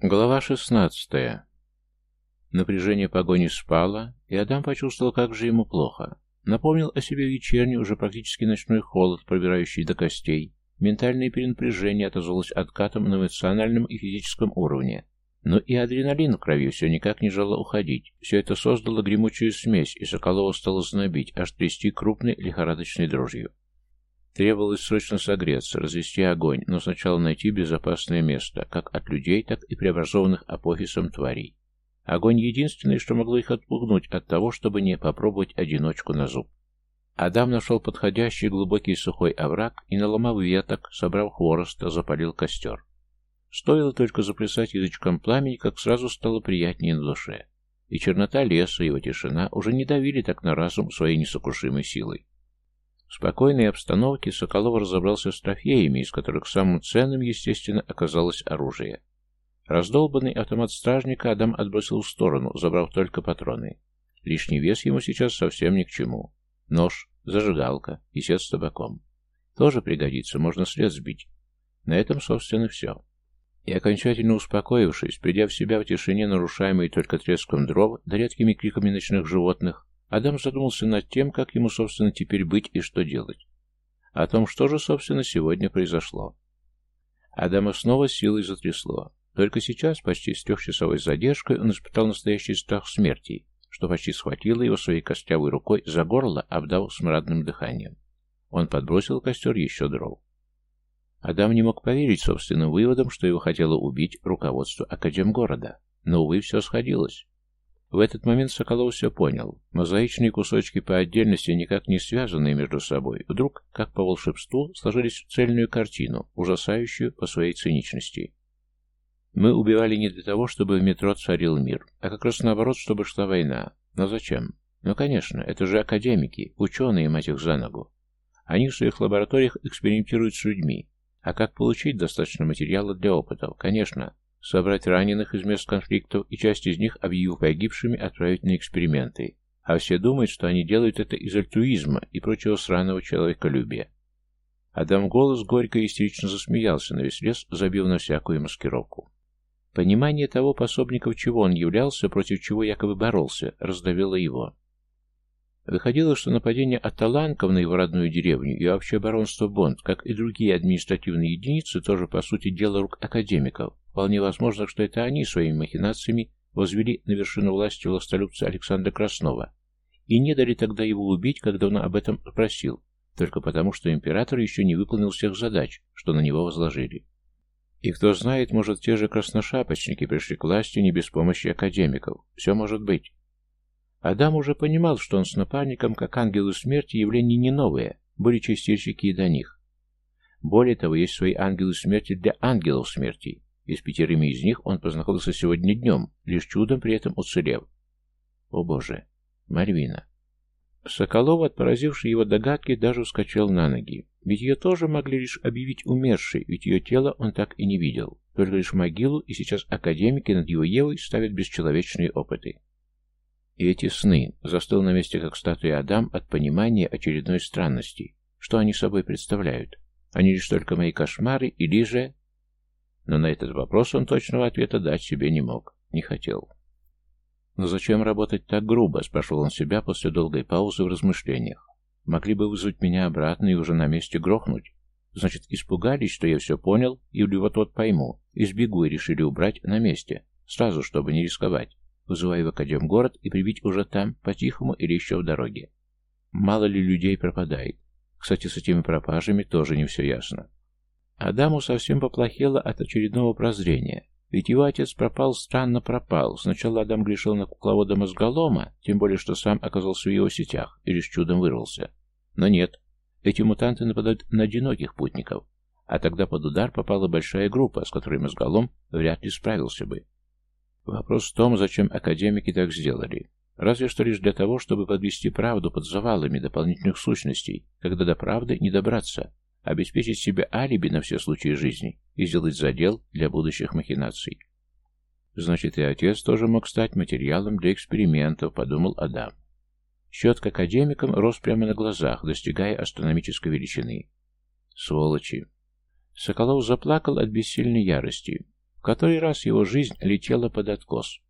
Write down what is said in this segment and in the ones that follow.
Глава 16. Напряжение погони спало, и Адам почувствовал, как же ему плохо. Напомнил о себе вечерний, уже практически ночной холод, пробирающий до костей. Ментальное перенапряжение отозвалось откатом на эмоциональном и физическом уровне. Но и адреналин в крови все никак не желал уходить. Все это создало гремучую смесь, и Соколова стало знобить, аж трясти крупной лихорадочной дрожью. Требовалось срочно согреться, развести огонь, но сначала найти безопасное место, как от людей, так и преобразованных апофисом тварей. Огонь единственное, что могло их отпугнуть от того, чтобы не попробовать одиночку на зуб. Адам нашел подходящий глубокий сухой овраг и, наломав веток, собрав хвороста, запалил костер. Стоило только заплясать язычком пламени, как сразу стало приятнее на душе. И чернота леса, и его тишина уже не давили так на разум своей несокрушимой силой. В спокойной обстановке Соколов разобрался с трофеями, из которых самым ценным, естественно, оказалось оружие. Раздолбанный автомат стражника Адам отбросил в сторону, забрав только патроны. Лишний вес ему сейчас совсем ни к чему. Нож, зажигалка и сет с табаком. Тоже пригодится, можно след сбить. На этом, собственно, все. И окончательно успокоившись, придя в себя в тишине, нарушаемой только треском дров, да редкими криками ночных животных, Адам задумался над тем, как ему, собственно, теперь быть и что делать. О том, что же, собственно, сегодня произошло. Адама снова силой затрясло. Только сейчас, почти с трехчасовой задержкой, он испытал настоящий страх смерти, что почти схватило его своей костявой рукой за горло, обдав смрадным дыханием. Он подбросил костер еще дров. Адам не мог поверить собственным выводам, что его хотело убить руководство Академгорода. Но, увы, все сходилось. В этот момент Соколов все понял. Мозаичные кусочки по отдельности, никак не связанные между собой, вдруг, как по волшебству, сложились в цельную картину, ужасающую по своей циничности. Мы убивали не для того, чтобы в метро царил мир, а как раз наоборот, чтобы шла война. Но зачем? Ну, конечно, это же академики, ученые, мать их за ногу. Они в своих лабораториях экспериментируют с людьми. А как получить достаточно материала для опытов? Конечно, собрать раненых из мест конфликтов и часть из них, объявив погибшими, отправить на эксперименты. А все думают, что они делают это из альтруизма и прочего сраного человеколюбия. Адам голос горько и истерично засмеялся на весь лес, забив на всякую маскировку. Понимание того пособников, чего он являлся, против чего якобы боролся, раздавило его. Выходило, что нападение Аталанков на его родную деревню и вообще баронство Бонд, как и другие административные единицы, тоже, по сути, дело рук академиков. Вполне возможно, что это они своими махинациями возвели на вершину власти властолюбца Александра Краснова и не дали тогда его убить, когда он об этом просил, только потому, что император еще не выполнил всех задач, что на него возложили. И кто знает, может, те же красношапочники пришли к власти не без помощи академиков. Все может быть. Адам уже понимал, что он с напарником, как ангелы смерти, явление не новое, были чистильщики и до них. Более того, есть свои ангелы смерти для ангелов смерти, и с пятерыми из них он познакомился сегодня днем, лишь чудом при этом уцелев. О боже, Мальвина. Соколов, от поразившей его догадки, даже вскочил на ноги. Ведь ее тоже могли лишь объявить умершей, ведь ее тело он так и не видел. Только лишь могилу, и сейчас академики над его Евой ставят бесчеловечные опыты. И эти сны застыл на месте, как статуя Адам, от понимания очередной странности. Что они собой представляют? Они лишь только мои кошмары или же... Но на этот вопрос он точного ответа дать себе не мог, не хотел. «Но зачем работать так грубо?» – спрашивал он себя после долгой паузы в размышлениях. «Могли бы вызвать меня обратно и уже на месте грохнуть. Значит, испугались, что я все понял, или вот-вот пойму, и сбегу и решили убрать на месте, сразу, чтобы не рисковать вызывая в Академгород и прибить уже там, по-тихому или еще в дороге. Мало ли людей пропадает. Кстати, с этими пропажами тоже не все ясно. Адаму совсем поплохело от очередного прозрения. Ведь его отец пропал, странно пропал. Сначала Адам грешил на кукловода мозголома, тем более, что сам оказался в его сетях и лишь чудом вырвался. Но нет, эти мутанты нападают на одиноких путников, а тогда под удар попала большая группа, с которой мозголом вряд ли справился бы. Вопрос в том, зачем академики так сделали. Разве что лишь для того, чтобы подвести правду под завалами дополнительных сущностей, когда до правды не добраться, обеспечить себе алиби на все случаи жизни и сделать задел для будущих махинаций. Значит, и отец тоже мог стать материалом для экспериментов, подумал Адам. Счет к академикам рос прямо на глазах, достигая астрономической величины. Сволочи! Соколов заплакал от бессильной ярости. В который раз его жизнь летела под откос.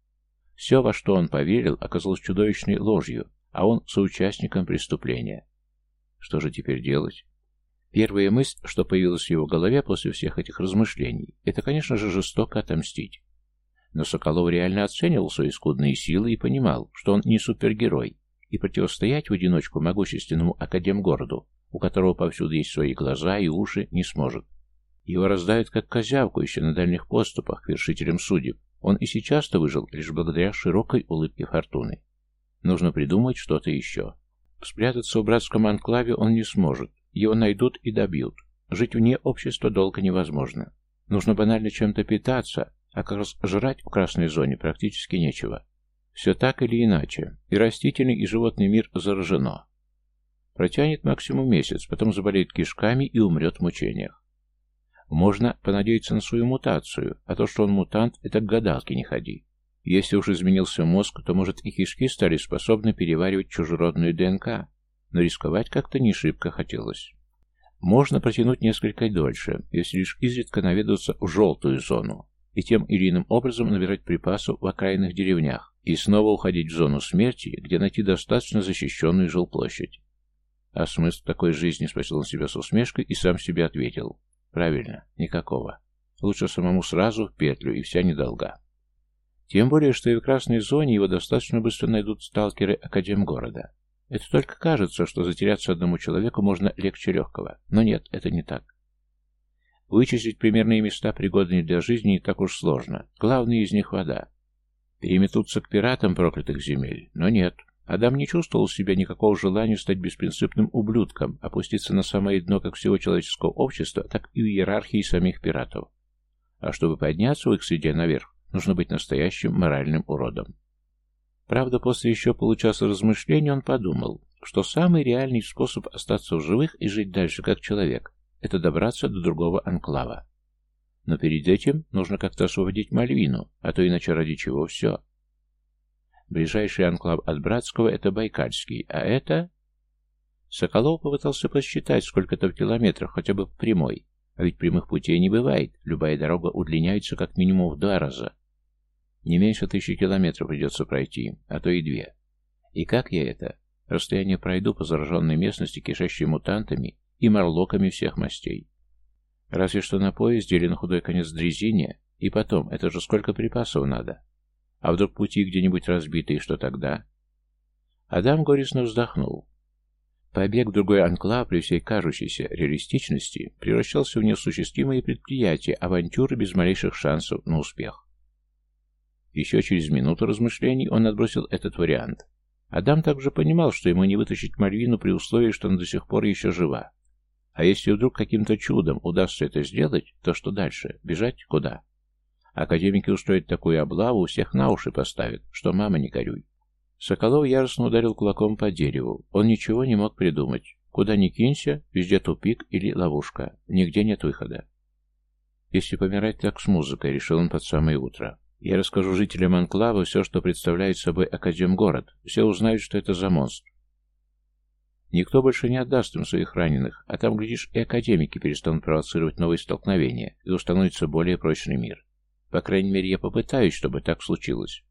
Все, во что он поверил, оказалось чудовищной ложью, а он соучастником преступления. Что же теперь делать? Первая мысль, что появилась в его голове после всех этих размышлений, это, конечно же, жестоко отомстить. Но Соколов реально оценивал свои скудные силы и понимал, что он не супергерой, и противостоять в одиночку могущественному академгороду, у которого повсюду есть свои глаза и уши, не сможет. Его раздают как козявку еще на дальних поступах вершителям судеб. Он и сейчас-то выжил лишь благодаря широкой улыбке фортуны. Нужно придумать что-то еще. Спрятаться в братском анклаве он не сможет. Его найдут и добьют. Жить вне общества долго невозможно. Нужно банально чем-то питаться, а как раз жрать в красной зоне практически нечего. Все так или иначе. И растительный, и животный мир заражено. Протянет максимум месяц, потом заболеет кишками и умрет в мучениях. Можно понадеяться на свою мутацию, а то, что он мутант, это к гадалке не ходи. Если уж изменился мозг, то, может, и кишки стали способны переваривать чужеродную ДНК, но рисковать как-то не шибко хотелось. Можно протянуть несколько дольше, если лишь изредка наведаться в желтую зону, и тем или иным образом набирать припасов в окраинных деревнях, и снова уходить в зону смерти, где найти достаточно защищенную жилплощадь. А смысл такой жизни спросил он себя с усмешкой и сам себе ответил. Правильно, никакого. Лучше самому сразу в петлю, и вся недолга. Тем более, что и в красной зоне его достаточно быстро найдут сталкеры Академгорода. Это только кажется, что затеряться одному человеку можно легче легкого. Но нет, это не так. Вычислить примерные места, пригодные для жизни, не так уж сложно. Главное из них вода. Переметутся к пиратам проклятых земель, но нет. Адам не чувствовал у себя никакого желания стать беспринципным ублюдком, опуститься на самое дно как всего человеческого общества, так и в иерархии самих пиратов. А чтобы подняться в их среде наверх, нужно быть настоящим моральным уродом. Правда, после еще получаса размышлений он подумал, что самый реальный способ остаться в живых и жить дальше как человек – это добраться до другого анклава. Но перед этим нужно как-то освободить Мальвину, а то иначе ради чего все. Ближайший анклав от Братского – это Байкальский, а это... Соколов попытался посчитать, сколько это в километрах, хотя бы в прямой. А ведь прямых путей не бывает, любая дорога удлиняется как минимум в два раза. Не меньше тысячи километров придется пройти, а то и две. И как я это? Расстояние пройду по зараженной местности, кишащей мутантами и морлоками всех мастей. Разве что на поезде или на худой конец дрезине, и потом, это же сколько припасов надо. А вдруг пути где-нибудь разбитые, что тогда? Адам горестно вздохнул. Побег в другой анклав при всей кажущейся реалистичности превращался в неосуществимое предприятие, авантюры без малейших шансов на успех. Еще через минуту размышлений он отбросил этот вариант. Адам также понимал, что ему не вытащить Мальвину при условии, что она до сих пор еще жива. А если вдруг каким-то чудом удастся это сделать, то что дальше? Бежать куда? Академики устроят такую облаву, всех на уши поставят, что мама не горюй. Соколов яростно ударил кулаком по дереву. Он ничего не мог придумать. Куда ни кинься, везде тупик или ловушка. Нигде нет выхода. Если помирать так с музыкой, решил он под самое утро. Я расскажу жителям Анклава все, что представляет собой Академгород. Все узнают, что это за монстр. Никто больше не отдаст им своих раненых, а там, глядишь, и академики перестанут провоцировать новые столкновения, и установится более прочный мир. По крайней мере, я попытаюсь, чтобы так случилось.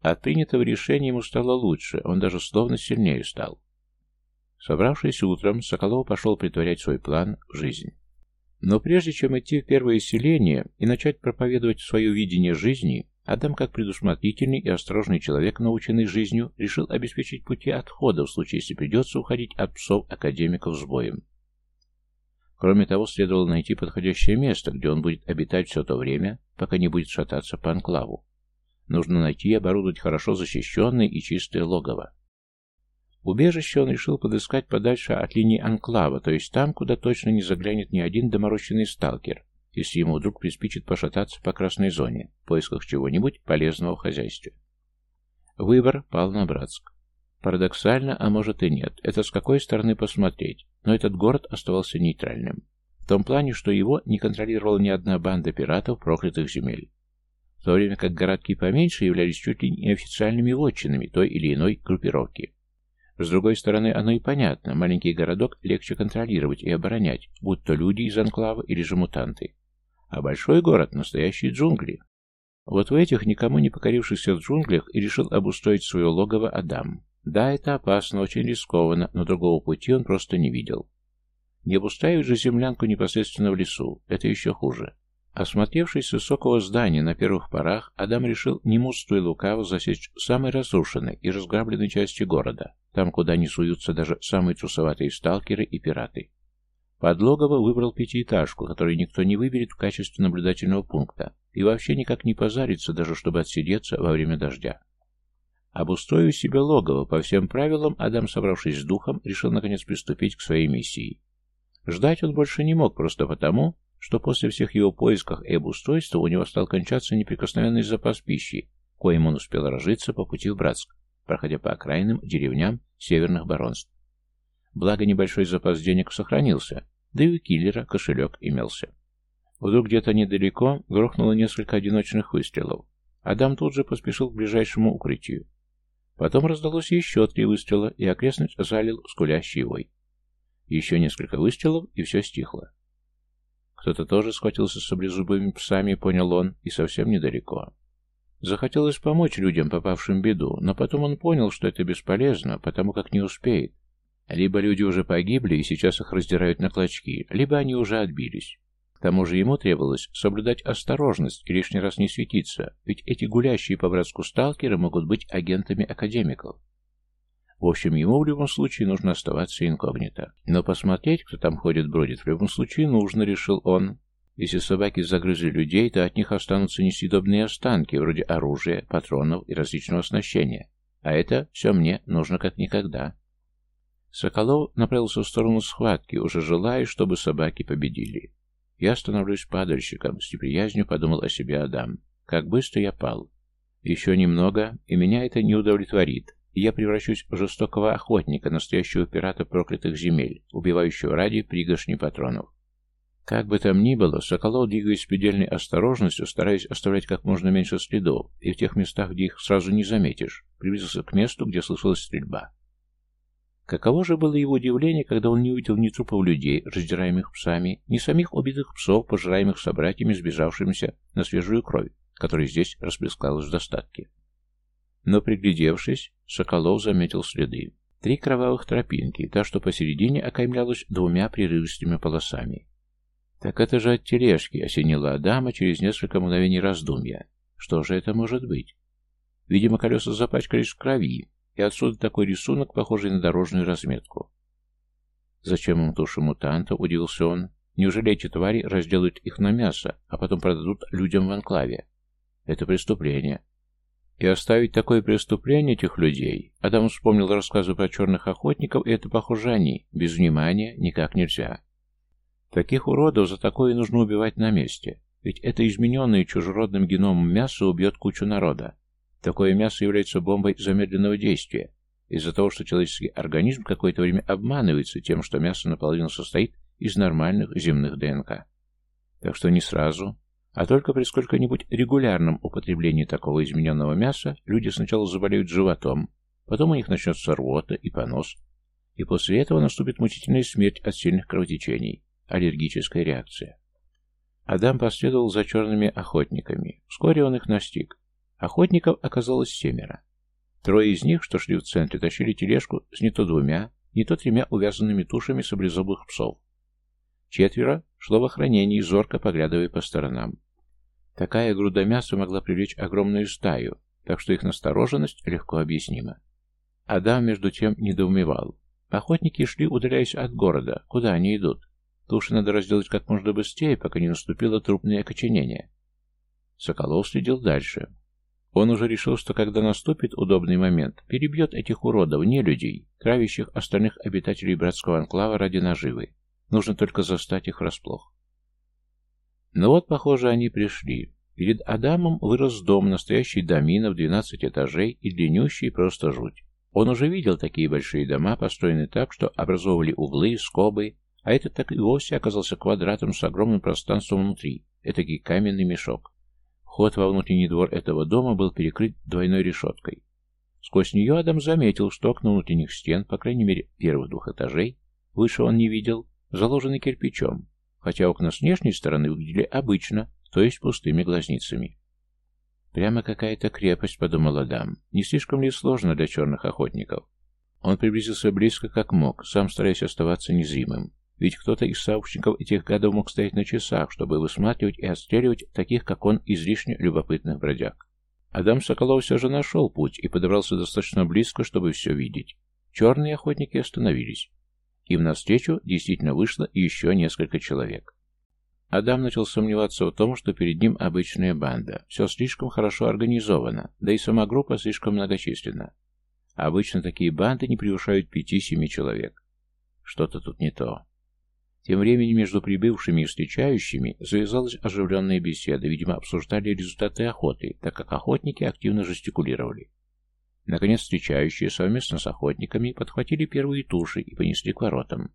От принятого решения ему стало лучше, он даже словно сильнее стал. Собравшись утром, Соколов пошел притворять свой план в жизнь. Но прежде чем идти в первое селение и начать проповедовать свое видение жизни, Адам, как предусмотрительный и осторожный человек, наученный жизнью, решил обеспечить пути отхода в случае, если придется уходить от псов-академиков с боем. Кроме того, следовало найти подходящее место, где он будет обитать все то время, пока не будет шататься по анклаву. Нужно найти и оборудовать хорошо защищенное и чистое логово. Убежище он решил подыскать подальше от линии анклава, то есть там, куда точно не заглянет ни один доморощенный сталкер, если ему вдруг приспичит пошататься по красной зоне, в поисках чего-нибудь полезного в хозяйстве. Выбор пал на Братск. Парадоксально, а может и нет, это с какой стороны посмотреть, но этот город оставался нейтральным. В том плане, что его не контролировала ни одна банда пиратов проклятых земель. В то время как городки поменьше являлись чуть ли не официальными вотчинами той или иной группировки. С другой стороны, оно и понятно, маленький городок легче контролировать и оборонять, будь то люди из анклава или же мутанты. А большой город — настоящие джунгли. Вот в этих никому не покорившихся джунглях и решил обустроить свое логово Адам. Да, это опасно, очень рискованно, но другого пути он просто не видел. Не обустраивать же землянку непосредственно в лесу, это еще хуже. Осмотревшись с высокого здания на первых порах, Адам решил, не мудствуя лукаво, засечь самой разрушенной и разграбленной части города, там, куда не суются даже самые трусоватые сталкеры и пираты. Подлогово выбрал пятиэтажку, которую никто не выберет в качестве наблюдательного пункта, и вообще никак не позарится, даже чтобы отсидеться во время дождя. Обустроив себе логово по всем правилам, Адам, собравшись с духом, решил наконец приступить к своей миссии. Ждать он больше не мог, просто потому, что после всех его поисков и обустройства у него стал кончаться неприкосновенный запас пищи, коим он успел разжиться по пути в Братск, проходя по окраинным деревням северных баронств. Благо небольшой запас денег сохранился, да и у киллера кошелек имелся. Вдруг где-то недалеко грохнуло несколько одиночных выстрелов. Адам тут же поспешил к ближайшему укрытию. Потом раздалось еще три выстрела, и окрестность залил скулящий вой. Еще несколько выстрелов, и все стихло. Кто-то тоже схватился с саблезубыми псами, понял он, и совсем недалеко. Захотелось помочь людям, попавшим в беду, но потом он понял, что это бесполезно, потому как не успеет. Либо люди уже погибли и сейчас их раздирают на клочки, либо они уже отбились. К тому же ему требовалось соблюдать осторожность и лишний раз не светиться, ведь эти гулящие по братску сталкеры могут быть агентами академиков. В общем, ему в любом случае нужно оставаться инкогнито. Но посмотреть, кто там ходит-бродит, в любом случае нужно, решил он. Если собаки загрызли людей, то от них останутся несъедобные останки, вроде оружия, патронов и различного оснащения. А это все мне нужно как никогда. Соколов направился в сторону схватки, уже желая, чтобы собаки победили. Я становлюсь падальщиком, с неприязнью подумал о себе Адам. Как быстро я пал. Еще немного, и меня это не удовлетворит, и я превращусь в жестокого охотника, настоящего пирата проклятых земель, убивающего ради пригоршни патронов. Как бы там ни было, Соколов, двигаясь с предельной осторожностью, стараясь оставлять как можно меньше следов, и в тех местах, где их сразу не заметишь, приблизился к месту, где слышалась стрельба. Каково же было его удивление, когда он не увидел ни трупов людей, раздираемых псами, ни самих убитых псов, пожираемых собратьями, сбежавшимися на свежую кровь, которая здесь расплескалась в достатке. Но, приглядевшись, Соколов заметил следы. Три кровавых тропинки, та, что посередине окаймлялась двумя прерывистыми полосами. «Так это же от тележки», — осенила Адама через несколько мгновений раздумья. «Что же это может быть?» Видимо, колеса запачкались в крови, и отсюда такой рисунок, похожий на дорожную разметку. «Зачем им туши мутантов?» — удивился он. «Неужели эти твари разделают их на мясо, а потом продадут людям в анклаве? Это преступление». И оставить такое преступление этих людей, Адам вспомнил рассказы про черных охотников, и это, похоже, они, без внимания, никак нельзя. Таких уродов за такое нужно убивать на месте, ведь это измененное чужеродным геномом мясо убьет кучу народа. Такое мясо является бомбой замедленного действия, из-за того, что человеческий организм какое-то время обманывается тем, что мясо наполовину состоит из нормальных земных ДНК. Так что не сразу, а только при сколько-нибудь регулярном употреблении такого измененного мяса люди сначала заболеют животом, потом у них начнется рвота и понос, и после этого наступит мучительная смерть от сильных кровотечений, аллергическая реакция. Адам последовал за черными охотниками. Вскоре он их настиг. Охотников оказалось семеро. Трое из них, что шли в центре, тащили тележку с не то двумя, не то тремя увязанными тушами саблезубых псов. Четверо шло в охранении, зорко поглядывая по сторонам. Такая груда мяса могла привлечь огромную стаю, так что их настороженность легко объяснима. Адам, между тем, недоумевал. Охотники шли, удаляясь от города. Куда они идут? Туши надо разделать как можно быстрее, пока не наступило трупное окоченение. Соколов следил дальше. Он уже решил, что когда наступит удобный момент, перебьет этих уродов, не людей, травящих остальных обитателей братского анклава ради наживы. Нужно только застать их врасплох. Но вот, похоже, они пришли. Перед Адамом вырос дом, настоящий домина в 12 этажей и длиннющий просто жуть. Он уже видел такие большие дома, построенные так, что образовывали углы, скобы, а этот так и вовсе оказался квадратом с огромным пространством внутри, этакий каменный мешок. Ход во внутренний двор этого дома был перекрыт двойной решеткой. Сквозь нее Адам заметил, что окна внутренних стен, по крайней мере первых двух этажей, выше он не видел, заложены кирпичом. Хотя окна с внешней стороны выглядели обычно, то есть пустыми глазницами. «Прямо какая-то крепость», — подумал Адам. «Не слишком ли сложно для черных охотников?» Он приблизился близко, как мог, сам стараясь оставаться незримым. Ведь кто-то из сообщников этих гадов мог стоять на часах, чтобы высматривать и отстреливать таких, как он, излишне любопытных бродяг. Адам Соколов все же нашел путь и подобрался достаточно близко, чтобы все видеть. Черные охотники остановились. Им навстречу действительно вышло еще несколько человек. Адам начал сомневаться в том, что перед ним обычная банда. Все слишком хорошо организовано, да и сама группа слишком многочисленна. Обычно такие банды не превышают пяти-семи человек. Что-то тут не то. Тем временем между прибывшими и встречающими завязалась оживленная беседа, видимо, обсуждали результаты охоты, так как охотники активно жестикулировали. Наконец, встречающие совместно с охотниками подхватили первые туши и понесли к воротам.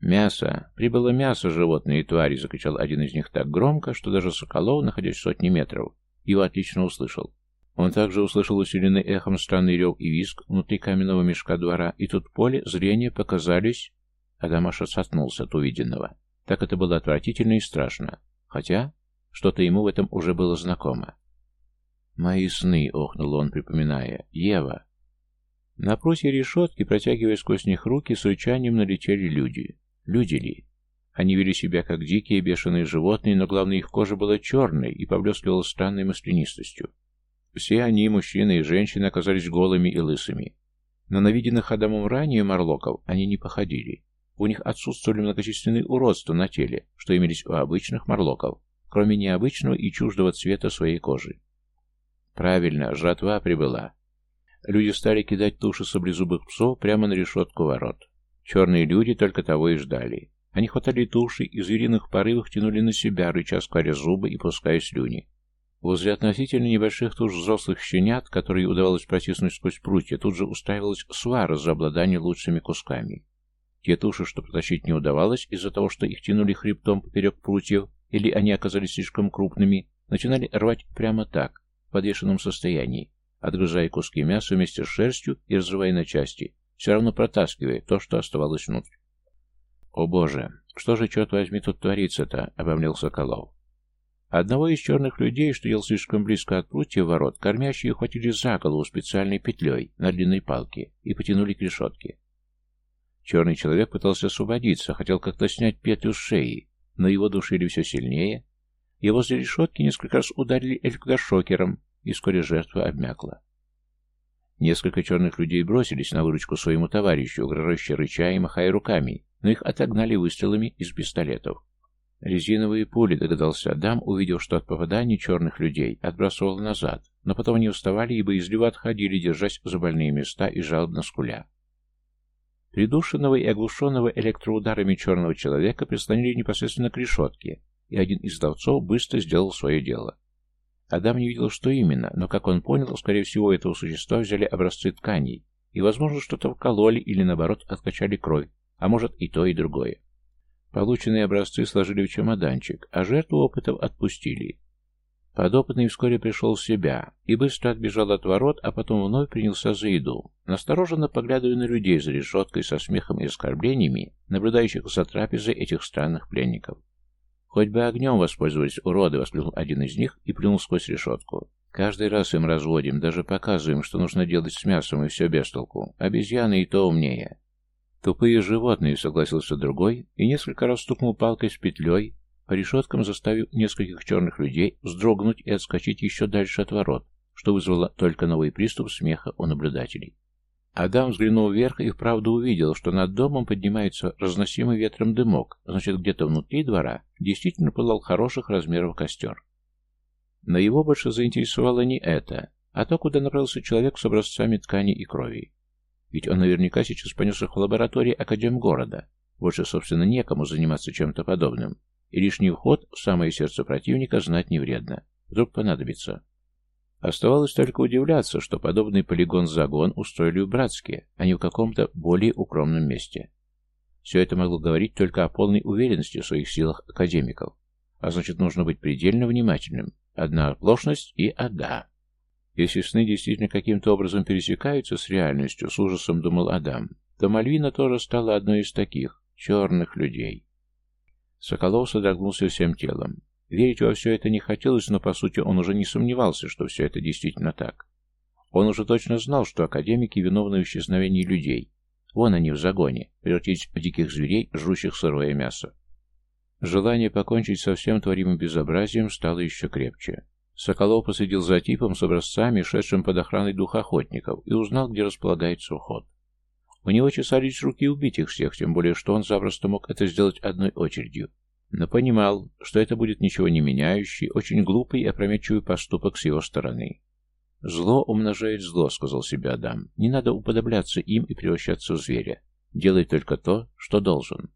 «Мясо! Прибыло мясо, животные твари!» — закричал один из них так громко, что даже Соколов, находясь в сотни метров, его отлично услышал. Он также услышал усиленный эхом странный рев и визг внутри каменного мешка двора, и тут поле зрения показались Адамаш отсотнулся от увиденного. Так это было отвратительно и страшно. Хотя, что-то ему в этом уже было знакомо. «Мои сны», — охнул он, припоминая. «Ева». На прутье решетки, протягивая сквозь них руки, с рычанием налетели люди. Люди ли? Они вели себя как дикие бешеные животные, но главное, их кожа была черной и поблескивала странной маслянистостью. Все они, мужчины и женщины, оказались голыми и лысыми. Но на виденных Адамом ранее морлоков они не походили. У них отсутствовали многочисленные уродства на теле, что имелись у обычных морлоков, кроме необычного и чуждого цвета своей кожи. Правильно, жатва прибыла. Люди стали кидать туши саблезубых псов прямо на решетку ворот. Черные люди только того и ждали. Они хватали туши и в звериных порывах тянули на себя, рыча скаля зубы и пуская слюни. Возле относительно небольших туш взрослых щенят, которые удавалось протиснуть сквозь прутья, тут же устраивалась свара за обладание лучшими кусками. Те туши, что протащить не удавалось из-за того, что их тянули хребтом поперек прутьев, или они оказались слишком крупными, начинали рвать прямо так, в подвешенном состоянии, отгрызая куски мяса вместе с шерстью и разрывая на части, все равно протаскивая то, что оставалось внутрь. «О боже, что же, черт возьми, тут творится-то?» — обомлел Соколов. Одного из черных людей, что ел слишком близко от прутья ворот, кормящие ухватили за голову специальной петлей на длинной палке и потянули к решетке. Черный человек пытался освободиться, хотел как-то снять петлю с шеи, но его душили все сильнее, и возле решетки несколько раз ударили электрошокером, и вскоре жертва обмякла. Несколько черных людей бросились на выручку своему товарищу, угрожающе рыча и махая руками, но их отогнали выстрелами из пистолетов. Резиновые пули, догадался Адам, увидев, что от попаданий черных людей отбрасывал назад, но потом они вставали и боязливо отходили, держась за больные места и жалобно скуля. Придушенного и оглушенного электроударами черного человека прислонили непосредственно к решетке, и один из давцов быстро сделал свое дело. Адам не видел, что именно, но, как он понял, скорее всего, этого существа взяли образцы тканей, и, возможно, что-то вкололи или, наоборот, откачали кровь, а может и то, и другое. Полученные образцы сложили в чемоданчик, а жертву опытов отпустили. Подопытный вскоре пришел в себя и быстро отбежал от ворот, а потом вновь принялся за еду, настороженно поглядывая на людей за решеткой со смехом и оскорблениями, наблюдающих за трапезой этих странных пленников. «Хоть бы огнем воспользовались уроды!» — воскликнул один из них и плюнул сквозь решетку. «Каждый раз им разводим, даже показываем, что нужно делать с мясом, и все без толку. Обезьяны и то умнее». «Тупые животные», — согласился другой, и несколько раз стукнул палкой с петлей, по решеткам заставив нескольких черных людей вздрогнуть и отскочить еще дальше от ворот, что вызвало только новый приступ смеха у наблюдателей. Адам взглянул вверх и вправду увидел, что над домом поднимается разносимый ветром дымок, значит, где-то внутри двора действительно пылал хороших размеров костер. Но его больше заинтересовало не это, а то, куда направился человек с образцами ткани и крови. Ведь он наверняка сейчас понес их в лаборатории Академгорода. Больше, собственно, некому заниматься чем-то подобным и лишний вход в самое сердце противника знать не вредно. Вдруг понадобится. Оставалось только удивляться, что подобный полигон-загон устроили в Братске, а не в каком-то более укромном месте. Все это могло говорить только о полной уверенности в своих силах академиков. А значит, нужно быть предельно внимательным. Одна оплошность и ада. Если сны действительно каким-то образом пересекаются с реальностью, с ужасом думал Адам, то Мальвина тоже стала одной из таких черных людей. Соколов содрогнулся всем телом. Верить во все это не хотелось, но по сути он уже не сомневался, что все это действительно так. Он уже точно знал, что академики виновны в исчезновении людей. Вон они в загоне, превратились в диких зверей, жрущих сырое мясо. Желание покончить со всем творимым безобразием стало еще крепче. Соколов посадил за типом с образцами, шедшим под охраной двух охотников, и узнал, где располагается уход. У него чесались руки убить их всех, тем более, что он запросто мог это сделать одной очередью. Но понимал, что это будет ничего не меняющий, очень глупый и опрометчивый поступок с его стороны. «Зло умножает зло», — сказал себе Адам. «Не надо уподобляться им и превращаться в зверя. Делай только то, что должен».